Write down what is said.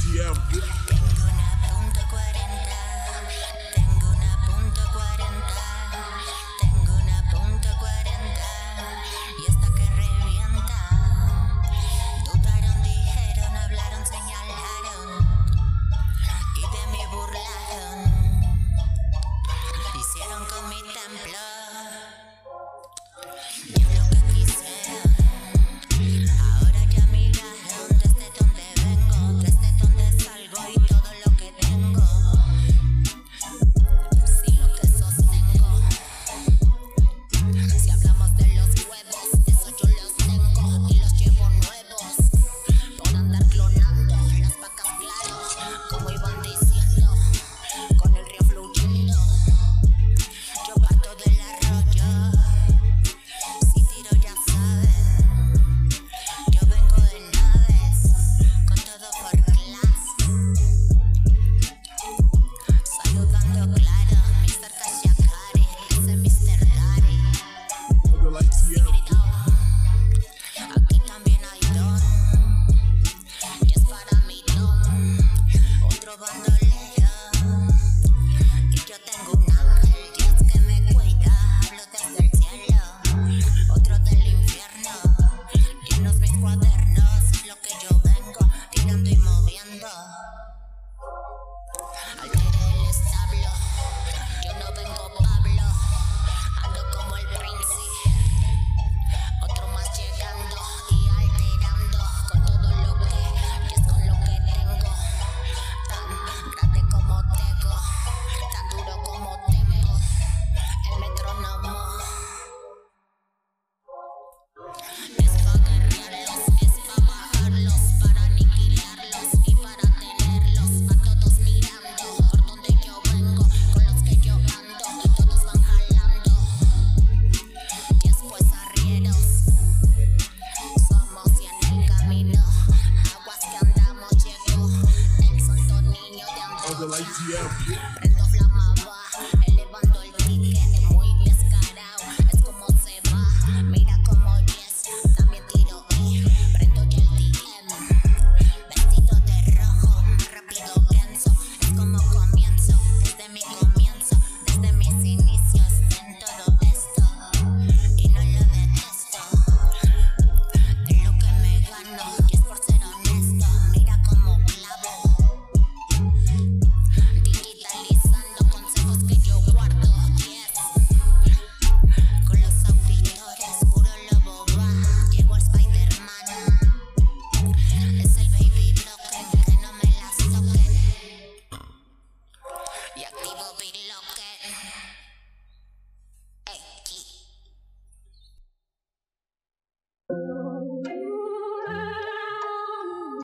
DTM. Yeah.